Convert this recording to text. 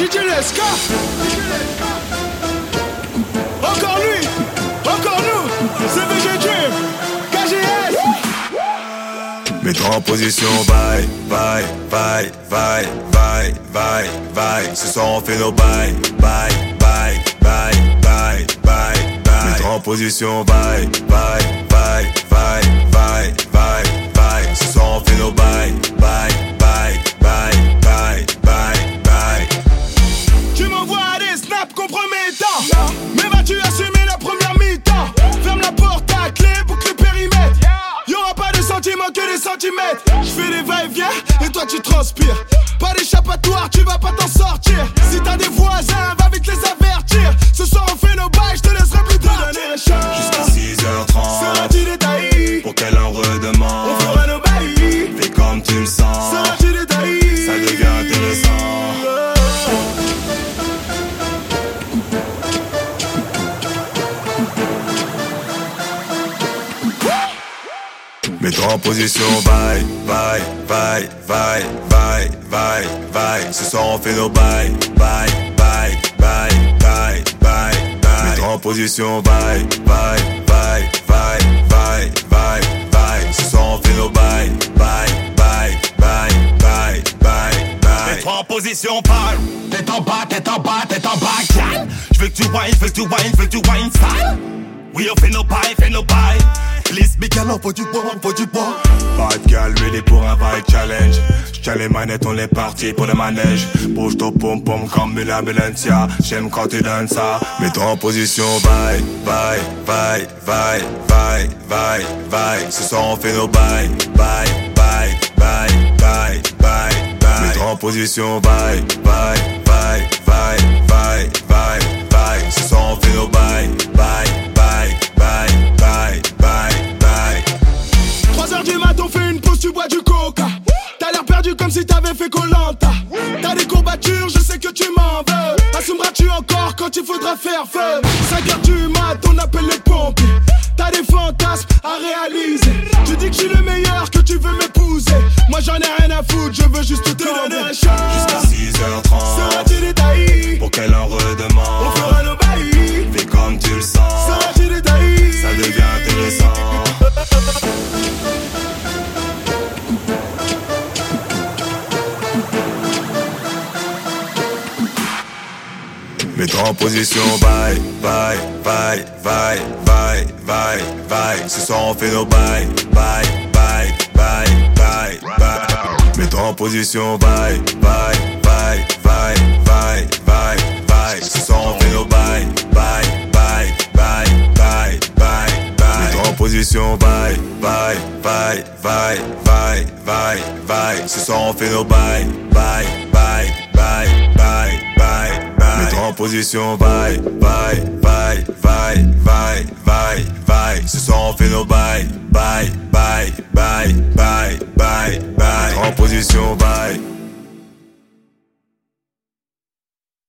DJ Lesca. Encore lui, encore nous, c'est VG Dream, KGS. Mets-toi en position, bye, bye, bye, bye, bye, bye, bye. Ce soir on fait nos bye, bye, bye, bye, bye, bye, bye. Mets-toi en position, bye, bye, bye, bye, bye. Mais vas-tu assumer la première mi-temps? Ferme la porte à clé, boucle le périmètre. Y'aura pas de sentiments que des centimètres. Je fais des va-et-vient et toi tu transpires. Pas d'échappatoire, tu vas pas t'en sortir. Si t'as des voisins, Mets-toi en position, bye, bye, bye, bye, bye, bye, bye. Ce soir on fait nos bye, bye, bye, bye, bye, bye, bye. Mets-toi en position, bye, bye, bye, bye, bye, bye, bye. Ce soir on fait nos bye, bye, bye, bye, bye, bye, bye. Mets-toi en position, parle. Tête en bas, tête en bas, tête en bas, gal. J'veux que tu whines, j'veux que tu whines, j'veux que tu whines sale. Oui, on fait nos bails, fait nos bails. Miguel, on faut du bois, faut du bois. Five gal ready pour un vibe challenge. J'tiens les manettes, on est parti pour le manège. Bouge ton pom pom comme une ambulancia. J'aime quand tu donnes ça. Mets-toi en position, bye, bye, bye, bye, bye, bye, bye. Ce soir on fait nos bye, bye, bye, bye, bye, bye, bye. Mets-toi en position, bye, bye, bye, bye, bye, bye. Du mat, on fait une pause, tu bois du coca. T'as l'air perdu comme si t'avais fait Colanta. T'as des courbatures, je sais que tu m'en veux. Assumeras-tu encore quand il faudra faire feu 5 heures du mat, on appelle les pompiers. T'as des fantasmes à réaliser. Tu dis que je suis le meilleur, que tu veux m'épouser. Moi j'en ai rien à foutre, je veux juste te donner un shot. Jusqu'à 6h30. Mets-toi en position, bye, bye, bye, bye, bye, bye, bye. Ce soir on fait nos bye, bye, bye, bye, bye, bye. Mets-toi en position, bye, bye, bye, bye, bye, bye, bye. Ce soir on fait nos bye, bye, bye, bye, bye, bye, bye. Mets-toi en position, bye, bye, bye, bye, bye, bye, bye. Ce soir on fait nos bye, bye, bye, bye, bye, bye. Mets-toi en position, bye, bye, bye, bye, bye, bye, bye. Ce soir on fait nos bye, bye, bye, bye, bye, bye, bye. Mets-toi en position, bye.